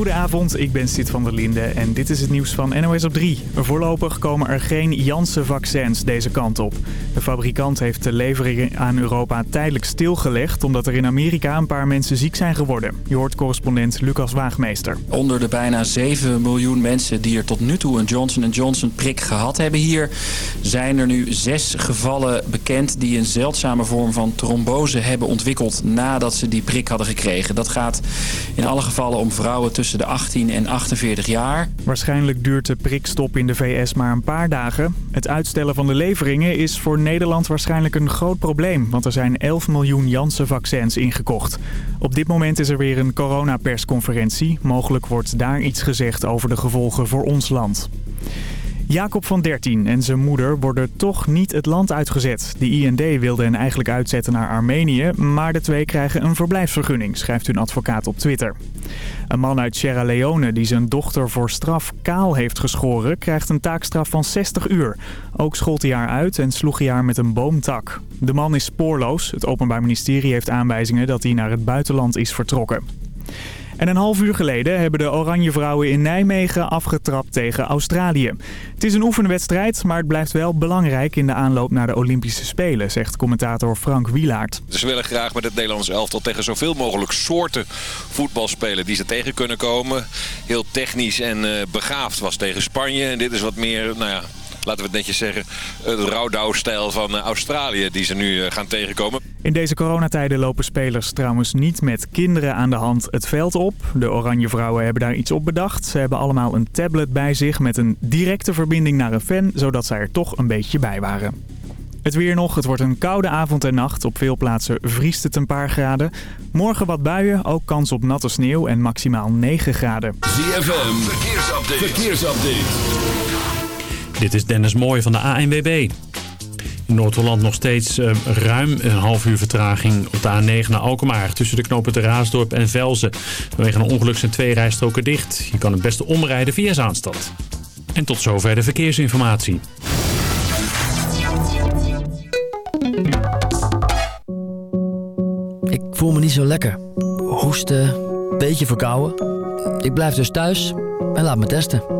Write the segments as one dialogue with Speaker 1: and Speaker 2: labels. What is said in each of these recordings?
Speaker 1: Goedenavond, ik ben Sid van der Linde en dit is het nieuws van NOS op 3. Voorlopig komen er geen Janssen-vaccins deze kant op. De fabrikant heeft de leveringen aan Europa tijdelijk stilgelegd... omdat er in Amerika een paar mensen ziek zijn geworden. Je hoort correspondent Lucas Waagmeester.
Speaker 2: Onder de bijna 7 miljoen mensen die er tot nu toe een Johnson Johnson prik gehad hebben hier... zijn er nu zes gevallen bekend die een zeldzame vorm van trombose hebben ontwikkeld... nadat ze die prik hadden gekregen. Dat gaat in alle gevallen om vrouwen tussen de 18 en 48 jaar.
Speaker 1: Waarschijnlijk duurt de prikstop in de VS maar een paar dagen. Het uitstellen van de leveringen is voor Nederland waarschijnlijk een groot probleem... want er zijn 11 miljoen Janssen-vaccins ingekocht. Op dit moment is er weer een coronapersconferentie. Mogelijk wordt daar iets gezegd over de gevolgen voor ons land. Jacob van 13 en zijn moeder worden toch niet het land uitgezet. De IND wilde hen eigenlijk uitzetten naar Armenië, maar de twee krijgen een verblijfsvergunning, schrijft hun advocaat op Twitter. Een man uit Sierra Leone die zijn dochter voor straf kaal heeft geschoren, krijgt een taakstraf van 60 uur. Ook schold hij haar uit en sloeg hij haar met een boomtak. De man is spoorloos. Het Openbaar Ministerie heeft aanwijzingen dat hij naar het buitenland is vertrokken. En een half uur geleden hebben de Oranje Vrouwen in Nijmegen afgetrapt tegen Australië. Het is een oefenwedstrijd, maar het blijft wel belangrijk in de aanloop naar de Olympische Spelen, zegt commentator Frank Wielaert.
Speaker 3: Ze willen graag met het Nederlands elftal tegen zoveel mogelijk soorten voetbal spelen die ze tegen kunnen komen. Heel technisch en uh, begaafd was tegen Spanje. En dit is wat meer, nou ja, laten we het netjes zeggen, het rouwdouw-stijl van eh, Australië die ze nu eh, gaan tegenkomen.
Speaker 1: In deze coronatijden lopen spelers trouwens niet met kinderen aan de hand het veld op. De Oranje Vrouwen hebben daar iets op bedacht. Ze hebben allemaal een tablet bij zich met een directe verbinding naar een fan, zodat zij er toch een beetje bij waren. Het weer nog. Het wordt een koude avond en nacht. Op veel plaatsen vriest het een paar graden. Morgen wat buien, ook kans op natte sneeuw en maximaal 9 graden.
Speaker 4: ZFM, verkeersupdate. verkeersupdate.
Speaker 5: Dit is Dennis Mooij van de ANWB. In Noord-Holland nog steeds uh, ruim een half uur vertraging op de A9 naar Alkmaar. Tussen de knopen de Raasdorp en Velzen. Vanwege een ongeluk zijn twee rijstroken dicht. Je kan het beste omrijden via Zaanstad. En tot zover de verkeersinformatie.
Speaker 6: Ik voel me niet zo lekker. Hoesten, beetje verkouden. Ik blijf dus thuis en laat me testen.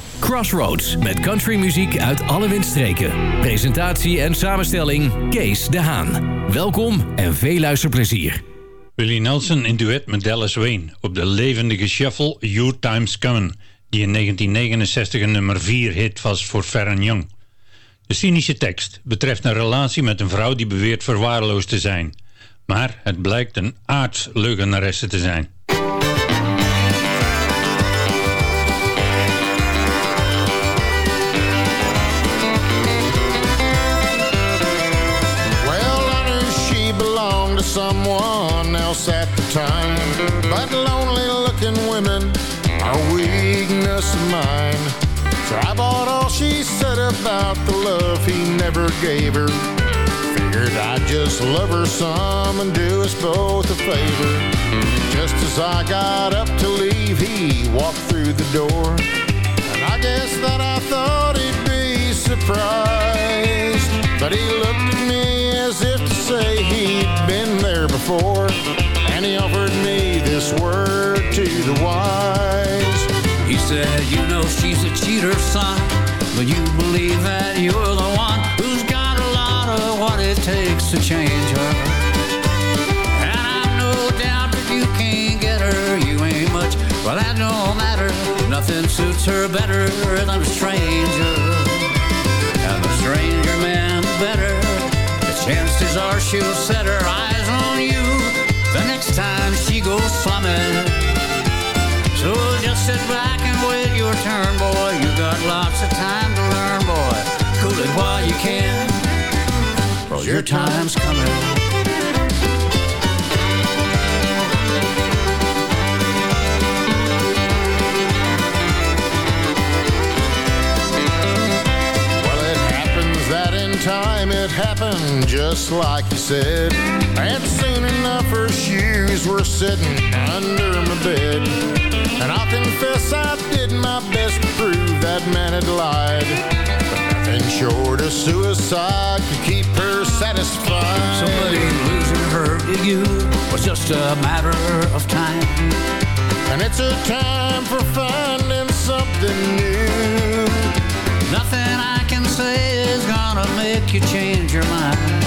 Speaker 7: Crossroads met countrymuziek uit alle windstreken. Presentatie en samenstelling Kees de Haan. Welkom en veel luisterplezier.
Speaker 8: Willie Nelson in duet met Dallas Wayne op de levendige shuffle Your Time's Coming, die in 1969 een nummer 4 hit was voor Farron Young. De cynische tekst betreft een relatie met een vrouw die beweert verwaarloosd te zijn. Maar het blijkt een aardsleugenaresse te zijn.
Speaker 9: Time. But lonely looking women are weakness of mine. So I bought all she said about the love he never gave her. Figured I'd just love her some and do us both a favor. Just as I got up to leave, he walked through the door. And I guess that I thought he'd be surprised. But he looked at me as if to say he'd been there before. And he offered me this word to the wise.
Speaker 10: He said, You know she's a cheater, son, but you believe that you're the one who's got a lot of what it takes to change her. And I've no doubt that you can't get her, you ain't much, but that don't matter. Nothing suits her better than a stranger. And the stranger man, the better. The chances are she'll set her eyes sit back and wait your turn, boy. You got lots of time to learn, boy. Cool it while you can. Cause your time's coming.
Speaker 9: Well, it happens that in time it happened just like said. And soon enough her shoes were sitting under my bed. And I'll confess I did my best to prove that man had lied. But nothing short of suicide could keep her satisfied.
Speaker 10: Somebody losing her to you was just a matter of time.
Speaker 9: And it's a time for finding something new.
Speaker 10: Nothing I can say is gonna make you change your mind.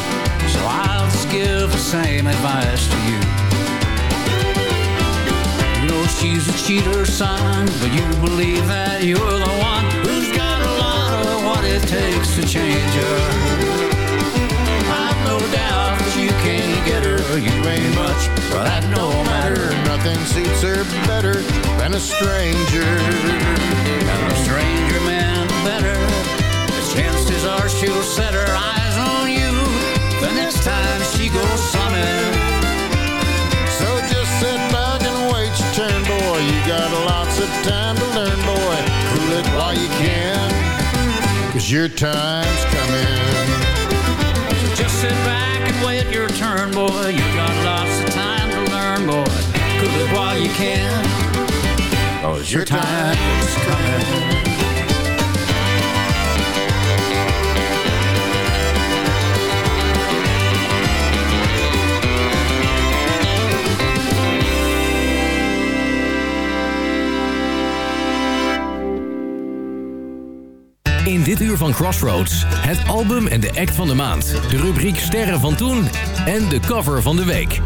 Speaker 10: So I'll just give the same advice to you. You know she's a cheater, son, but you believe that you're the one who's got a lot of what it takes to change her. I've no doubt that you can't get her. You ain't much, but that no matter.
Speaker 9: Nothing suits her better than a stranger.
Speaker 10: And a stranger man better. The chances are she'll set her eyes the next time she goes slumming.
Speaker 9: So just sit back and wait your turn, boy. You got lots of time to learn, boy. Cool it while you can, cause your time's coming.
Speaker 10: So just sit back and wait your turn, boy. You got lots of time to learn, boy. Cool it while you can. Cause your time's coming.
Speaker 7: Dit uur van Crossroads, het album en de act van de maand. De rubriek Sterren van Toen en de cover van de week.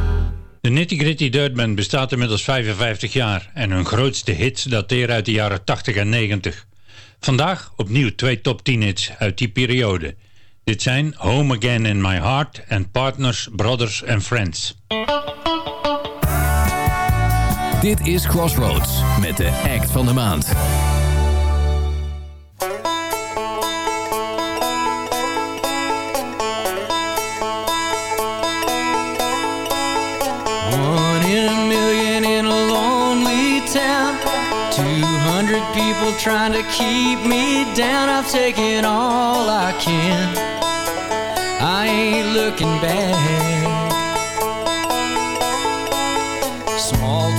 Speaker 8: De Nitty Gritty Dirt Band bestaat inmiddels 55 jaar en hun grootste hits dateren uit de jaren 80 en 90. Vandaag opnieuw twee top 10 hits uit die periode. Dit zijn Home Again in My Heart en Partners, Brothers and Friends.
Speaker 7: Dit is Crossroads met de act van de maand.
Speaker 11: 200 people trying to keep me down. I've taken all I can. I ain't looking back. Small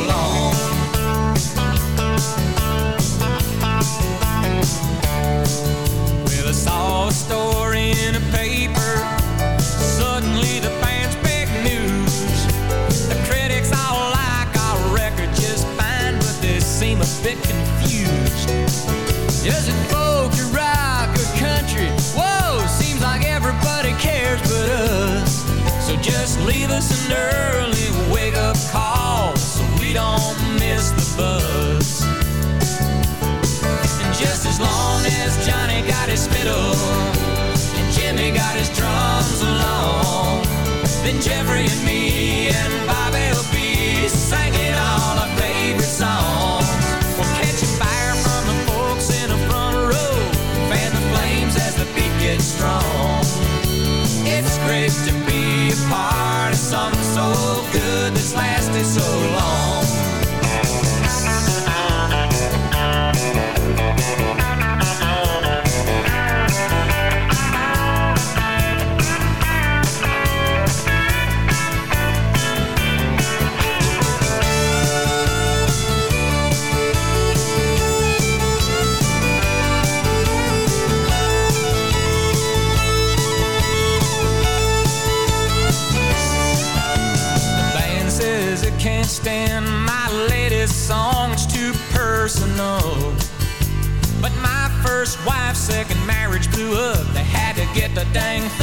Speaker 12: long. Jeffrey the dang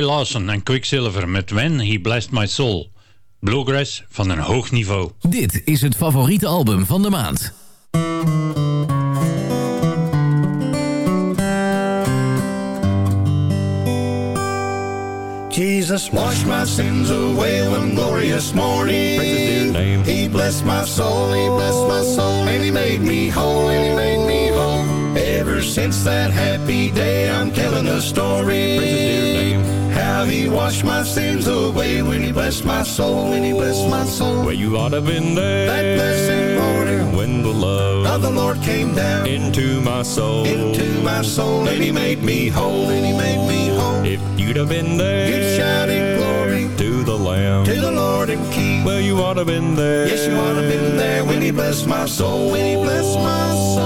Speaker 13: Roy Lawson en Quicksilver met When He Blessed My Soul. Bluegrass van een hoog niveau.
Speaker 7: Dit is het favoriete album van de maand.
Speaker 14: Jesus washed my sins away one glorious morning. Praise his dear name. He blessed my soul, he blessed my soul, and he made me whole, and he made me whole. Ever since that happy day, I'm telling a story. Praise his dear name. How he washed my sins away when he blessed my soul, when he blessed my soul.
Speaker 15: Well, you ought to have been there.
Speaker 14: That blessed morning
Speaker 15: when the love
Speaker 14: of the Lord came down
Speaker 15: into my soul.
Speaker 14: into my soul, and he made me whole, and he made me whole.
Speaker 15: If you'd have been there,
Speaker 14: You'd shout in glory
Speaker 15: to the Lamb.
Speaker 14: to the Lord and King.
Speaker 15: Well, you ought to have been there.
Speaker 14: Yes, you ought to have been there when he blessed my soul, when he blessed my soul.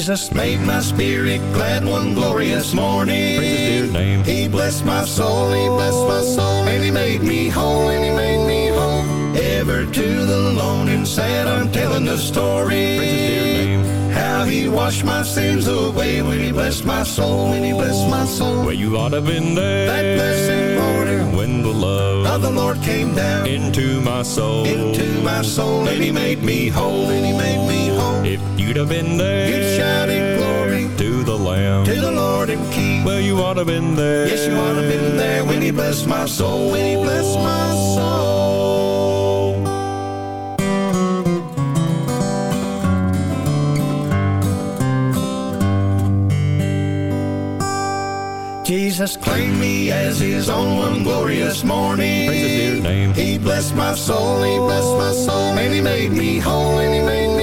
Speaker 14: Jesus made my spirit glad one glorious morning.
Speaker 15: Praise his dear name.
Speaker 14: He blessed my soul, he blessed my soul, and he made me whole, and he made me whole. Ever to the lone and sad, I'm telling the story.
Speaker 15: Praise his dear name.
Speaker 14: How he washed my sins away when he blessed my soul, when he blessed my soul.
Speaker 15: Well, you ought to have been there.
Speaker 14: That blessed morning
Speaker 15: when the love
Speaker 14: of the Lord came down
Speaker 15: into my soul.
Speaker 14: into my soul, and he made me whole, and he made me whole.
Speaker 15: If you'd have been there,
Speaker 14: You'd shout in glory
Speaker 15: to the Lamb.
Speaker 14: to the Lord and King.
Speaker 15: Well, you ought to have been there.
Speaker 14: Yes, you ought to have been there when he blessed my soul, when he blessed my soul. Jesus claimed me as his own one glorious morning.
Speaker 15: Praise his dear name.
Speaker 14: He blessed my soul, he blessed my soul, and he made me whole, and he made me whole.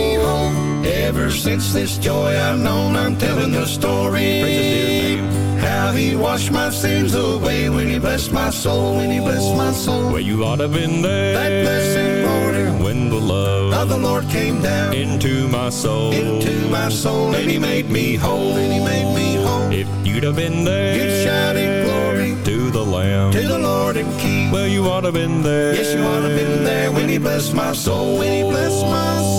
Speaker 14: Ever since this joy I've known, I'm telling the story.
Speaker 15: Praise his dear.
Speaker 14: How he washed my sins away when he blessed my soul, when he blessed my soul.
Speaker 15: Well, you ought to have been there.
Speaker 14: That blessed morning
Speaker 15: when the love
Speaker 14: of the Lord came down
Speaker 15: into my soul.
Speaker 14: into my soul, and he made me whole, and he made me whole.
Speaker 15: If you'd have been there,
Speaker 14: You'd glory
Speaker 15: to the Lamb.
Speaker 14: to the Lord and King.
Speaker 15: Well, you ought to have been there.
Speaker 14: Yes, you ought to have been there when he blessed my soul, when he blessed my soul.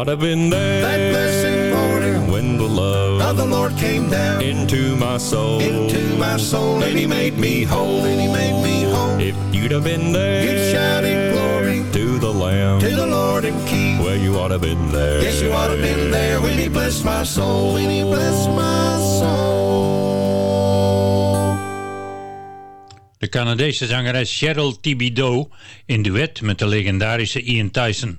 Speaker 15: To have been there.
Speaker 14: That blessed morning
Speaker 15: when the love
Speaker 14: of the Lord came down
Speaker 15: into my soul.
Speaker 14: into my soul, and he made me whole, and he made me whole.
Speaker 15: If you'd have been there,
Speaker 14: You'd shout in glory
Speaker 15: to the Lamb.
Speaker 14: to the Lord and King.
Speaker 15: Well, you ought to have been there.
Speaker 14: Yes, you ought to have been there when he blessed my soul, when he blessed my soul.
Speaker 13: De Canadese zangeres Cheryl Thibodeau in duet met de legendarische Ian Tyson.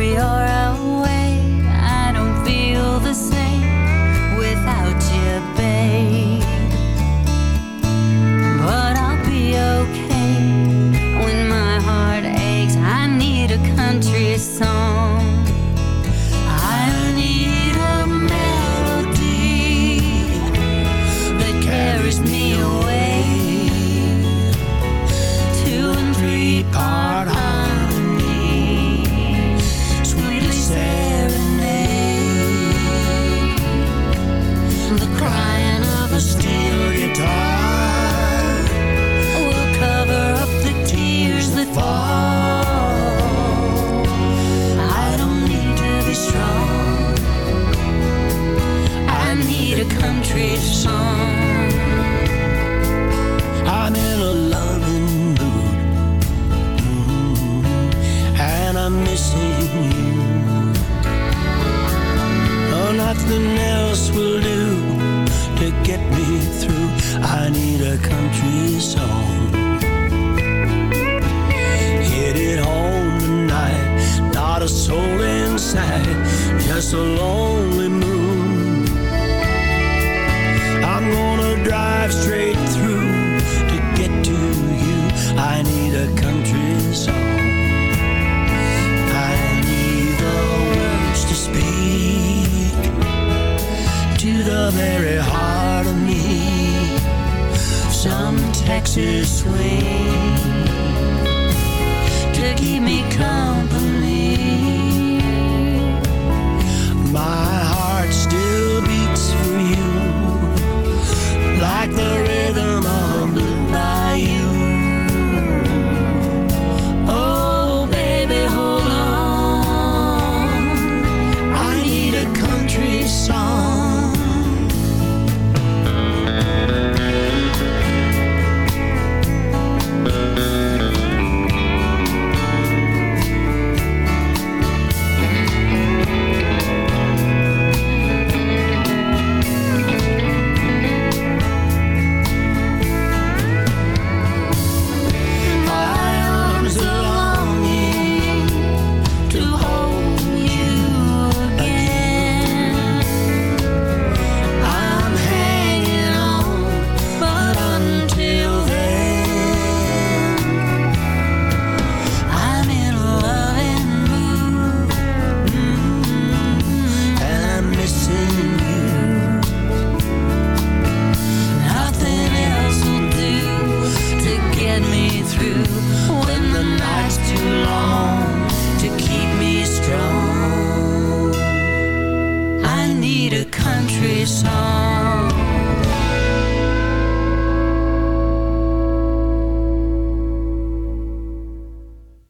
Speaker 10: You're away, I don't feel the same without you, babe. But I'll be okay when my heart aches. I need a country song. nothing else
Speaker 16: will do to get me through. I need a country song. Hit it home tonight, not a soul inside, just alone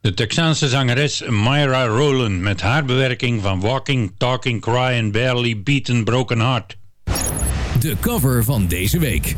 Speaker 13: De Texaanse zangeres Myra Roland met haar bewerking van Walking, Talking, Cry and Barely Beaten Broken Heart.
Speaker 10: De cover van deze week.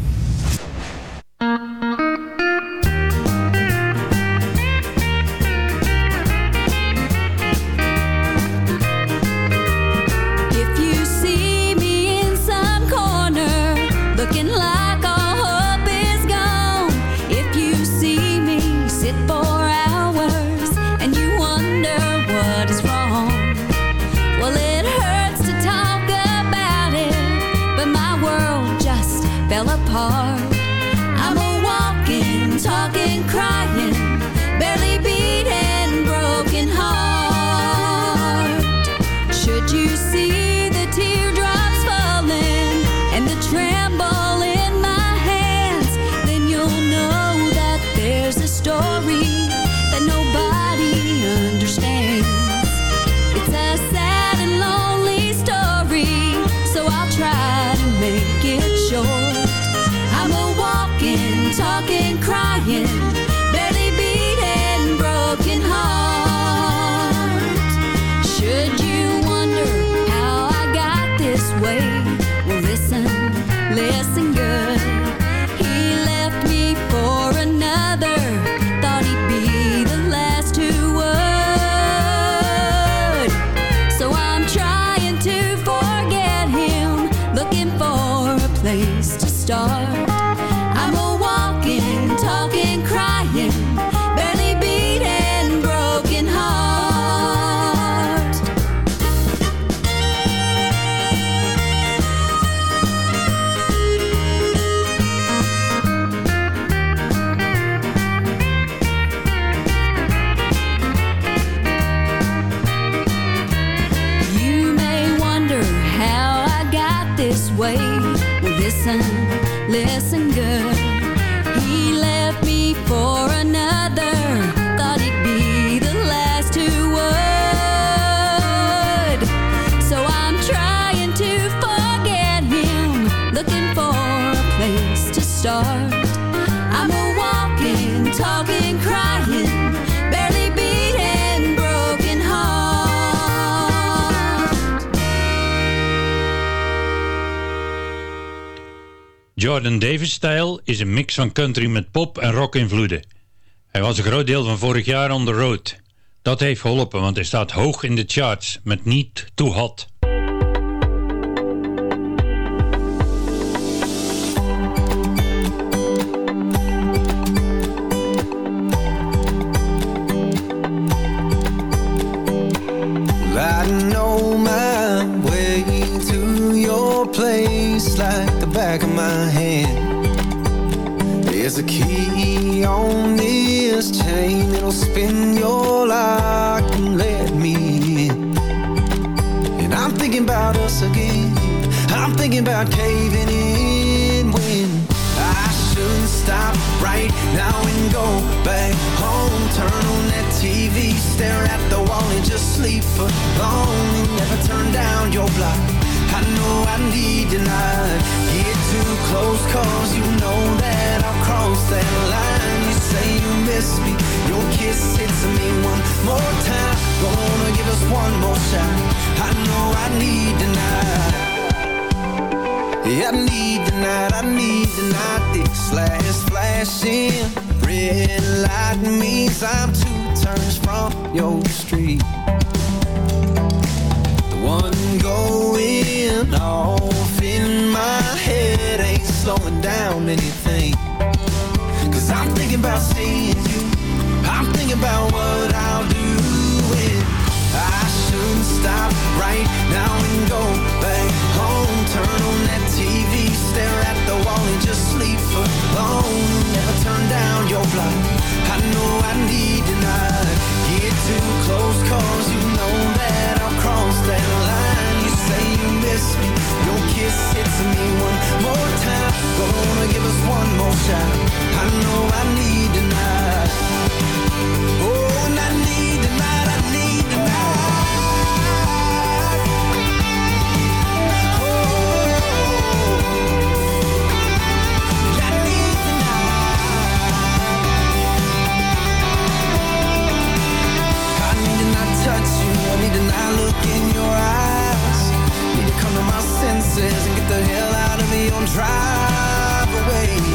Speaker 13: Jordan Davis-stijl is een mix van country met pop en rock-invloeden. Hij was een groot deel van vorig jaar on the road. Dat heeft geholpen, want hij staat hoog in de charts met niet Too Hot.
Speaker 16: this chain, it'll spin your lock and let me in. And I'm thinking about us again. I'm thinking about caving in when I shouldn't
Speaker 17: stop right now and go back home. Turn on that TV, stare at the wall and just sleep for long. And never turn down your block. I know I need to not get too close, cause you know that I'll cross that I need tonight, I need tonight This last flashing red light means I'm two turns from your street. The one going off in my head ain't slowing down anything. Cause I'm thinking about seeing you. I'm thinking about what I'll do when I shouldn't stop right now and go back Turn on that TV, stare at the wall and just sleep alone Never turn down your block I know I need you not Get too close cause you know that I'll cross that line. You say you miss me, your kiss hits me one more time. Gonna give us one more shot. I know I need you not Oh, senses and get the hell out of here and drive away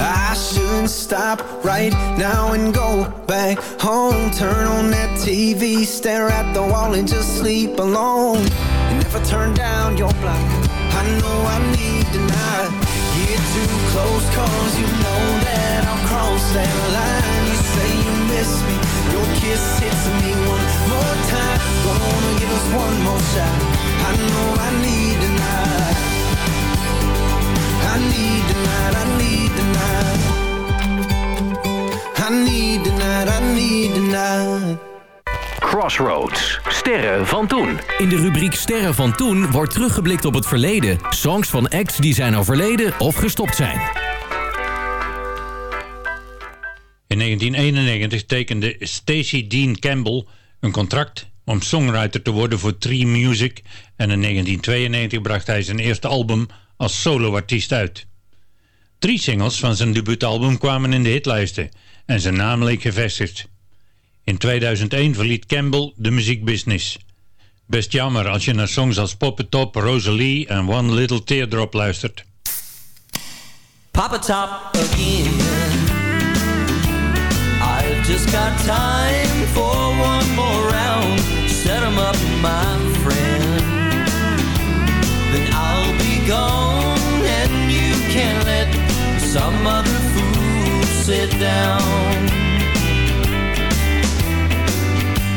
Speaker 17: I shouldn't stop right now and go back home. Turn on that TV, stare at the wall and just sleep alone. And never turn down your block. I know I need to not get too close Cause you know that I'll cross that line. You say you miss me, your kiss hits me one more time one more shot I know I need to not I need tonight, I need tonight I need tonight, I need tonight
Speaker 7: Crossroads. Sterren van toen. In de rubriek Sterren van toen wordt teruggeblikt op het verleden. Songs van acts die zijn overleden of gestopt zijn.
Speaker 13: In 1991 tekende Stacey Dean Campbell een contract om songwriter te worden voor Tree Music en in 1992 bracht hij zijn eerste album als soloartiest uit. Drie singles van zijn debuutalbum kwamen in de hitlijsten en zijn naam leek gevestigd. In 2001 verliet Campbell de muziekbusiness. Best jammer als je naar songs als Pop It Top, Rosalie en One Little Teardrop luistert.
Speaker 17: Again. I've just got time for one more. Up, my friend. Then I'll be gone and you can let some other fool sit down.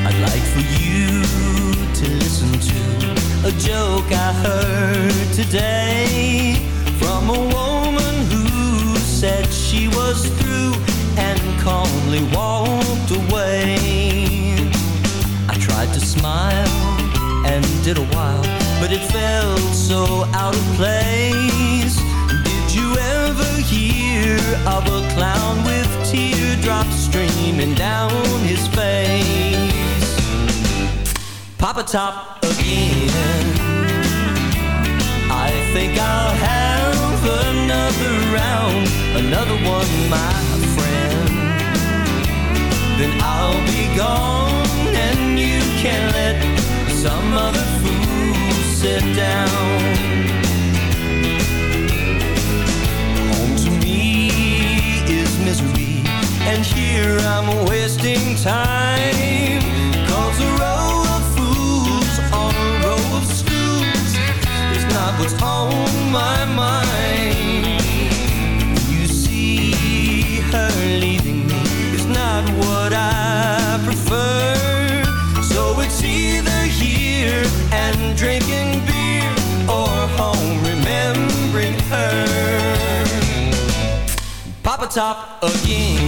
Speaker 17: I'd like for you to listen to a joke I heard today from a woman who said she was through and calmly walked away. Smile and did a while, but it felt so out of place. Did you ever hear of a clown with teardrops streaming down his face? Pop a top again. I think I'll have another round, another one, my friend. Then I'll be gone can let some other fool sit down. Home to me is misery, and here I'm wasting time. Cause a row of fools on a row of stools is not what's on my mind. Drinking beer or home remembering her. Pop a top again.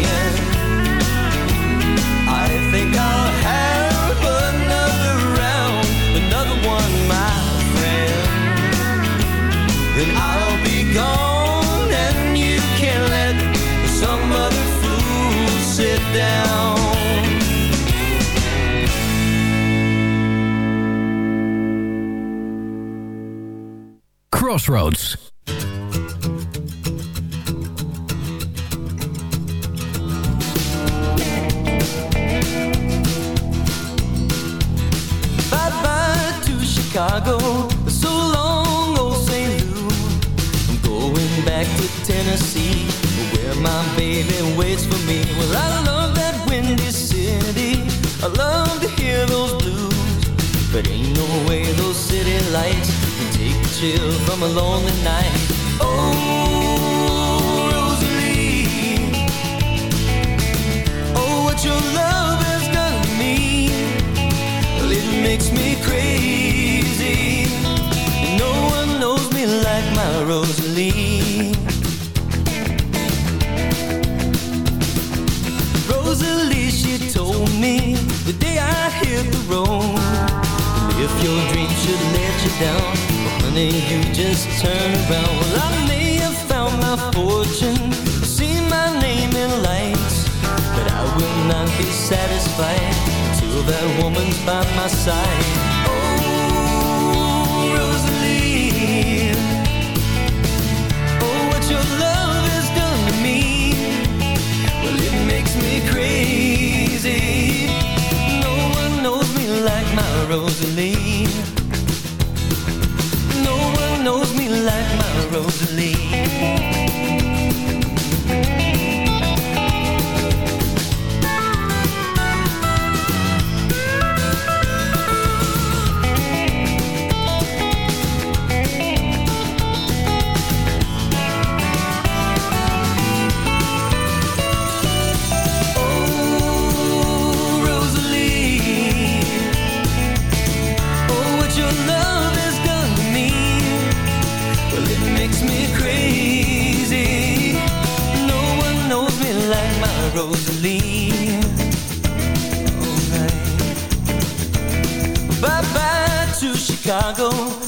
Speaker 7: Crossroads.
Speaker 11: Bye-bye to Chicago. So long, old St. Louis. I'm going back to Tennessee, where my baby waits for me. Well, I love that windy city. I love to hear those blues. But ain't no way those city lights chill from a lonely night. Oh, Rosalie. Oh, what your love has done to me. Well, it makes me crazy. No one knows me like my Rosalie. Rosalie, she told me the day I hit the road. If your dream should let you down, honey, you just turn around. Well, I may have found my fortune, seen my name in lights, but I will not be satisfied till that woman's by my side. Oh, Rosalie, oh, what your love has done to me. Well, it makes me crazy. No one knows me like my Rosalie. Knows me like my Rosalie. Bye bye to Chicago.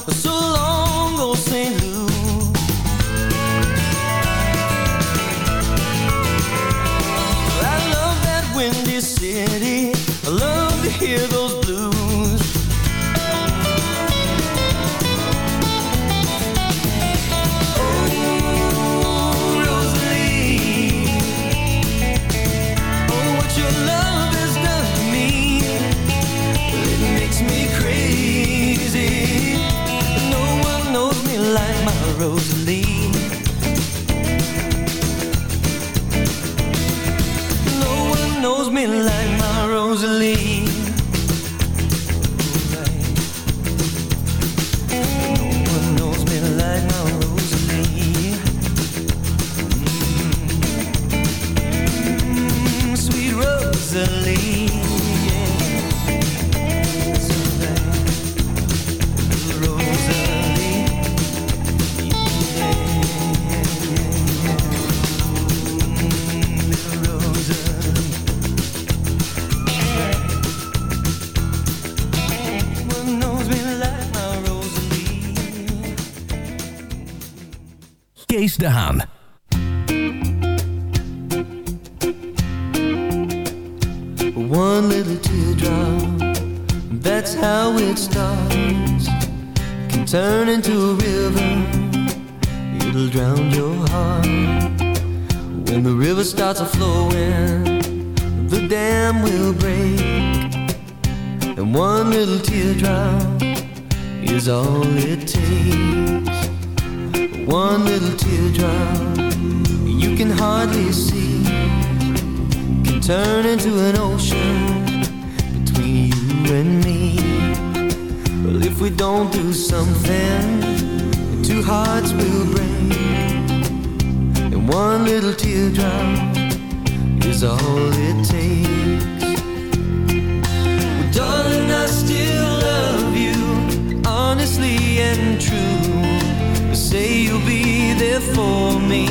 Speaker 11: True. Say you'll be there for me,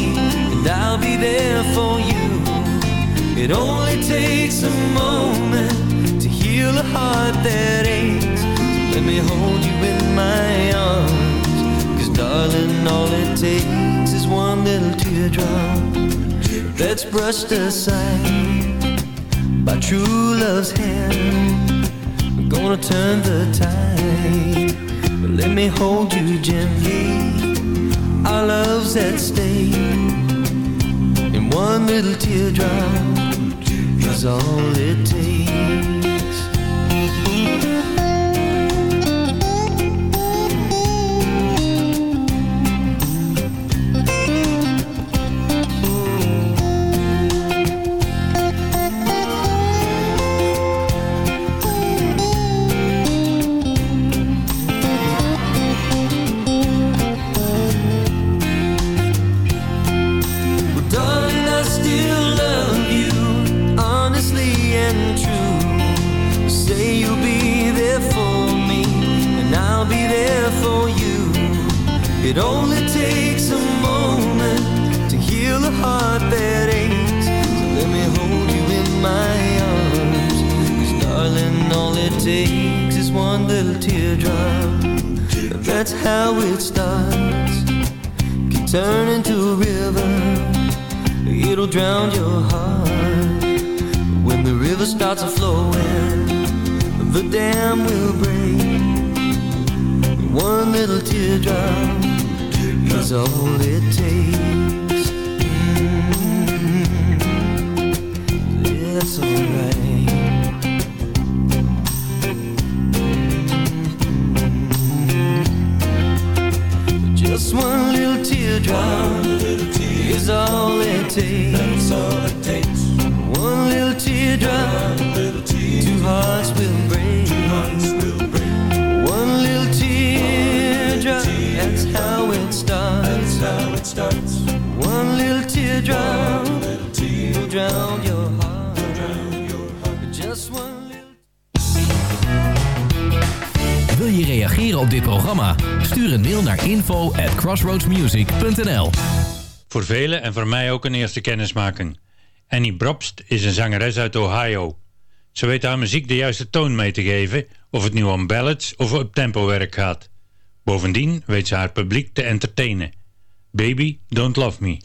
Speaker 11: and I'll be there for you. It only takes a moment to heal a heart that aches. So let me hold you in my arms. Cause darling, all it takes is one little teardrop that's brushed aside by true love's hand. We're gonna turn the tide. Let me hold you gently Our love's at stake, and one little teardrop is all it takes. That's how it starts. Can turn into a river it'll drown your heart. When the river starts a flowing, the dam will break. One little teardrop is all it takes.
Speaker 8: Velen en voor mij ook een eerste kennismaking. Annie Brobst is een zangeres uit Ohio. Ze weet haar muziek de juiste toon mee te geven, of het nu om ballads of op tempo werk gaat. Bovendien weet ze haar publiek te entertainen. Baby, Don't Love Me.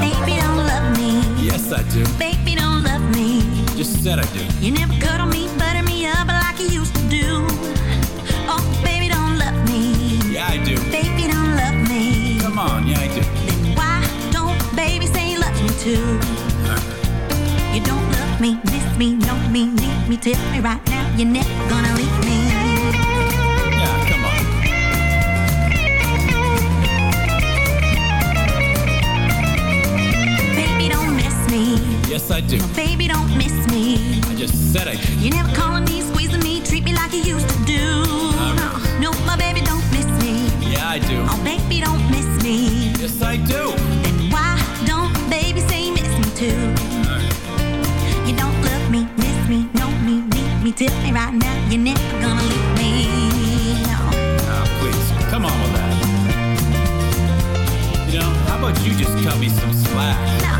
Speaker 12: Baby, don't love me.
Speaker 18: Yes, I do.
Speaker 12: Baby, don't love me.
Speaker 18: Just said I do.
Speaker 12: You never too? You don't love me, miss me, know me, need me, tell me right now you're never gonna leave me.
Speaker 18: Yeah, come on.
Speaker 12: Baby, don't miss me.
Speaker 18: Yes, I do.
Speaker 12: Baby, don't miss me.
Speaker 18: I just said I do.
Speaker 12: You never calling me, squeezing me, treat me like you used to do. No, no, my baby don't miss me.
Speaker 18: Yeah, I do.
Speaker 12: Oh, baby, don't miss me.
Speaker 18: Yes, I do.
Speaker 12: Tell me right now you're never gonna leave me. No.
Speaker 18: Ah, please, come on with that. You know, how about you just cut me some slack?
Speaker 12: No.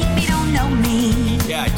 Speaker 12: Baby don't know me,
Speaker 18: Yeah, I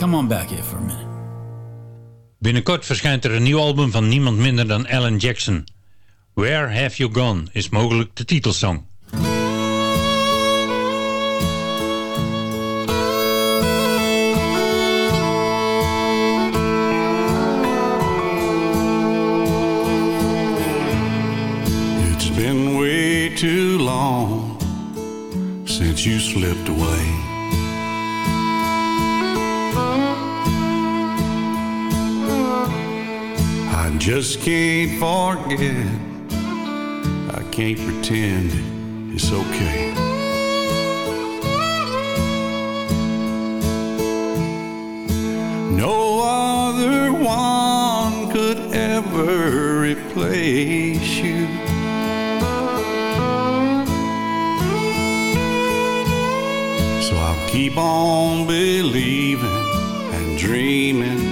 Speaker 18: Come on back here for a minute.
Speaker 8: Binnenkort verschijnt er een nieuw album van niemand minder dan Alan Jackson. Where Have You Gone is mogelijk de titelsong.
Speaker 19: It's been way too long since you slipped away. just can't forget. I can't pretend it's okay. No other one could ever replace you. So I'll keep on believing and dreaming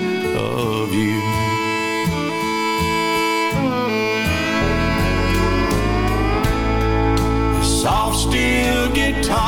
Speaker 19: guitar.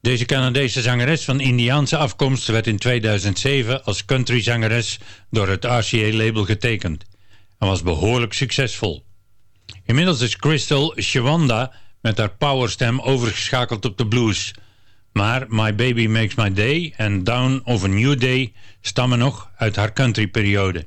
Speaker 8: Deze Canadese zangeres van Indiaanse afkomst werd in 2007 als countryzangeres door het RCA-label getekend en was behoorlijk succesvol. Inmiddels is Crystal Shawanda met haar powerstem overgeschakeld op de blues. Maar My Baby Makes My Day en Down of a New Day stammen nog uit haar countryperiode.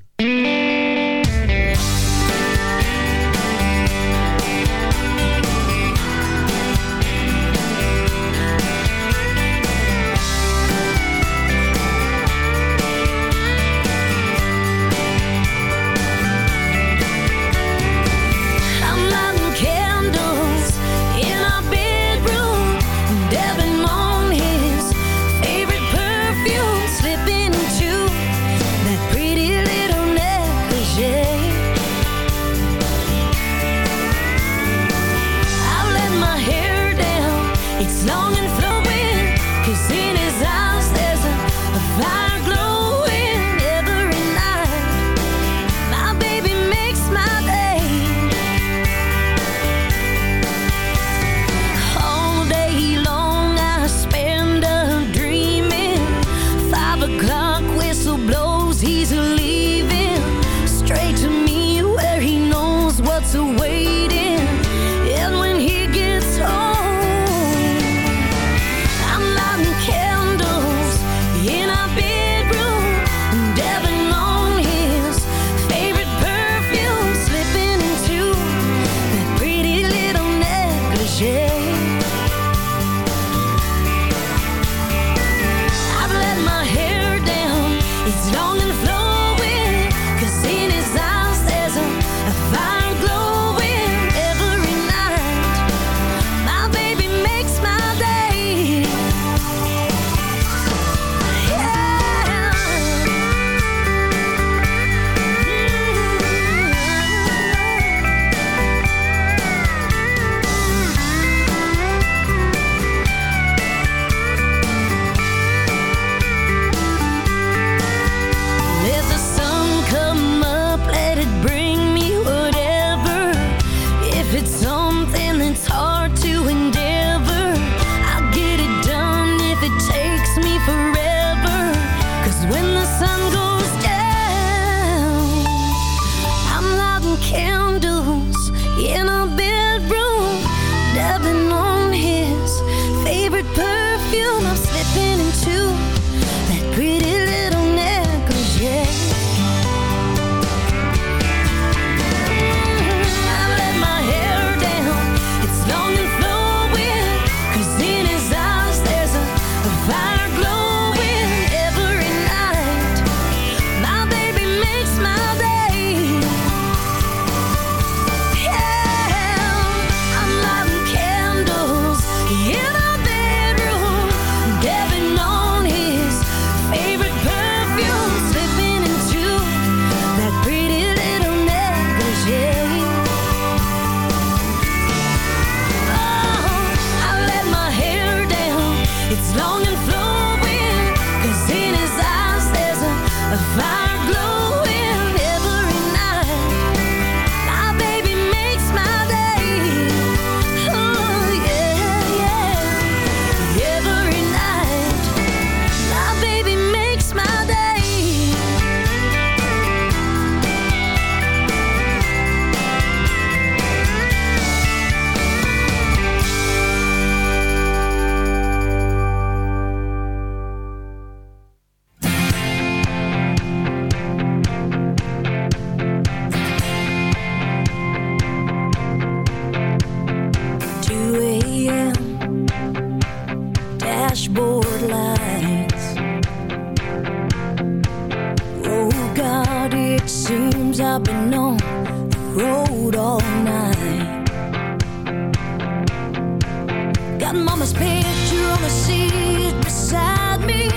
Speaker 12: mama's picture on the seat beside me.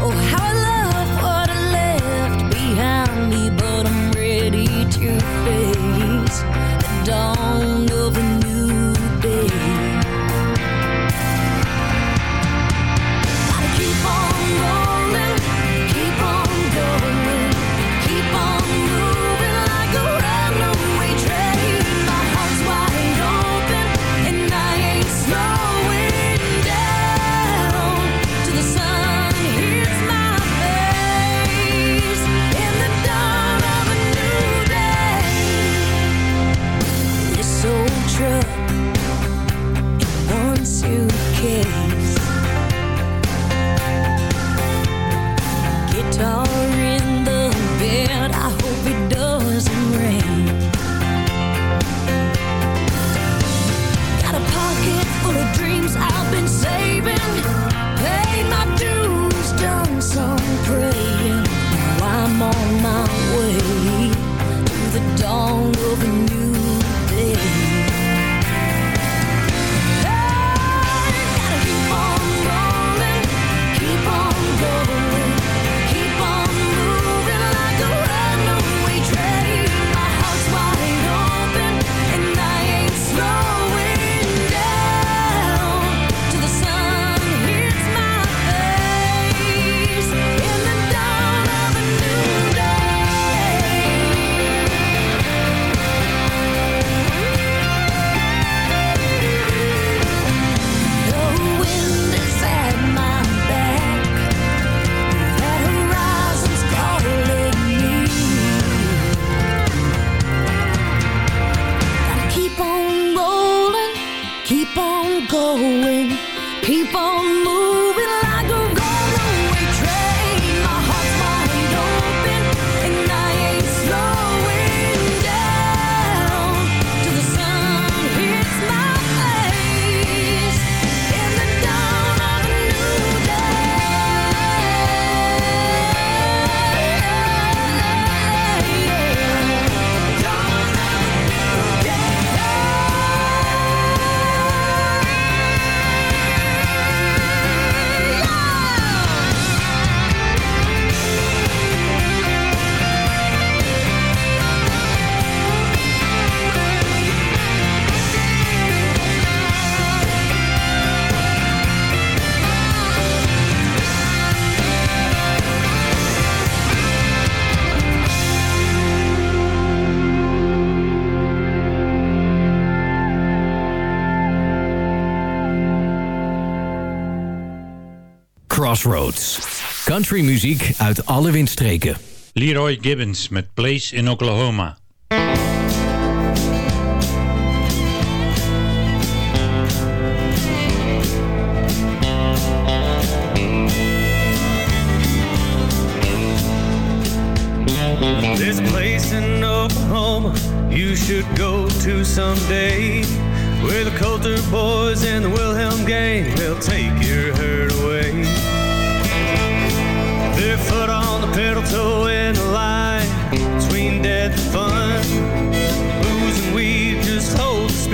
Speaker 12: Oh, how I love what I left behind me, but I'm ready to face the dawn.
Speaker 7: Crossroads. Country muziek uit alle windstreken.
Speaker 13: Leroy Gibbons met Place in Oklahoma.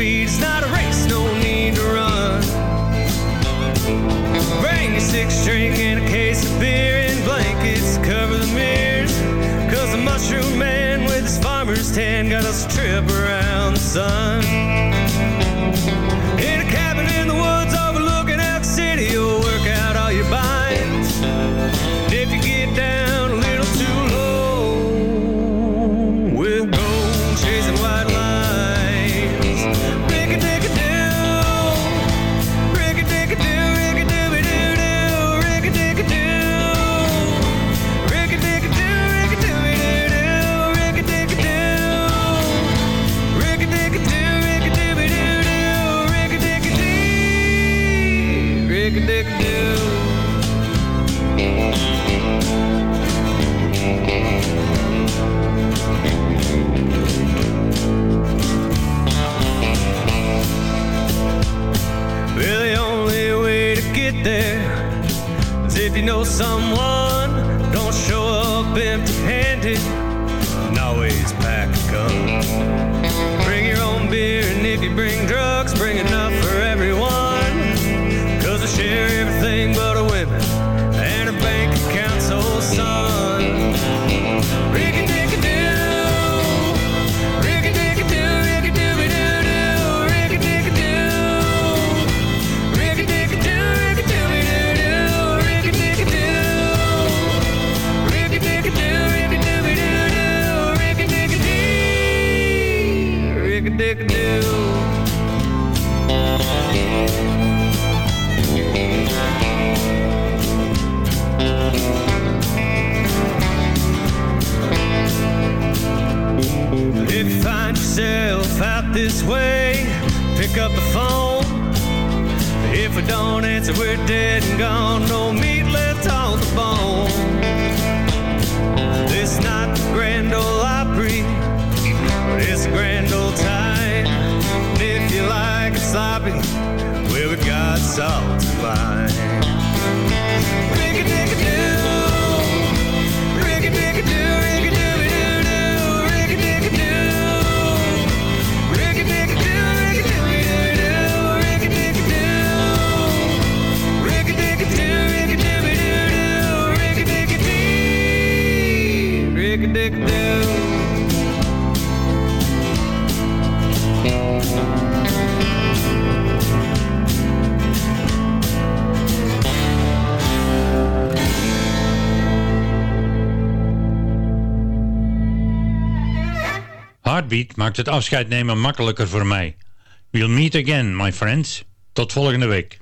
Speaker 20: It's not a race, no need to run. Bring a six drink and a case of beer and blankets cover the mirrors. Cause the mushroom man with his farmer's tan got us a trip around the sun. This way, pick up the phone. If we don't answer, we're dead and gone. No meat left on the bone. This not the Grand Ole Opry, but it's a grand old time. And if you like it sloppy, well, we got salt and lime. Rick-a-dick-a-doo, rick-a-dick-a-doo, rick-a-dick-a-dee, rick-a-dick-a-doo.
Speaker 13: Heartbeat maakt het afscheid nemen makkelijker voor mij. We'll meet again, my friends. Tot volgende week.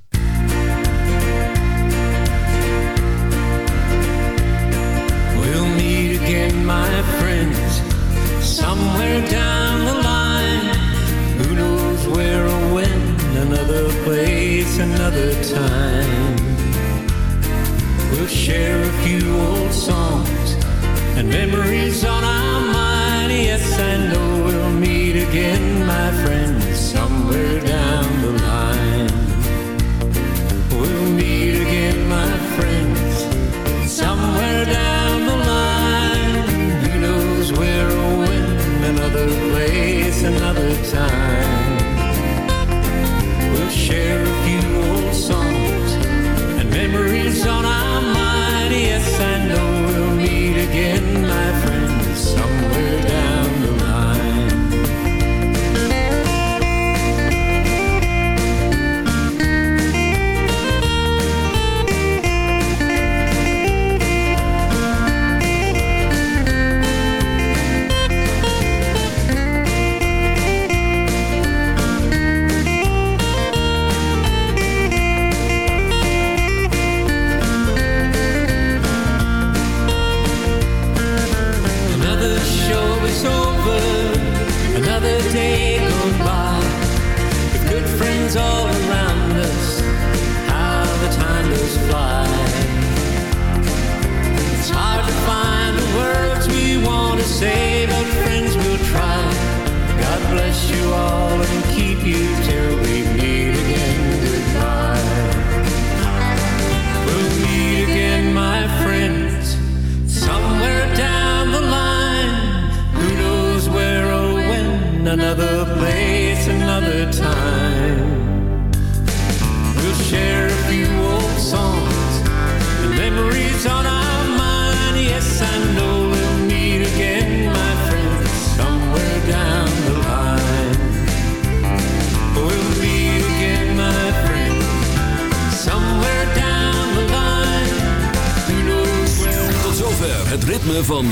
Speaker 10: Somewhere down the line. Who knows where or when, another place, another time. We'll share a few old songs and memories on our mind. Yes, I know we'll meet again, my friend, somewhere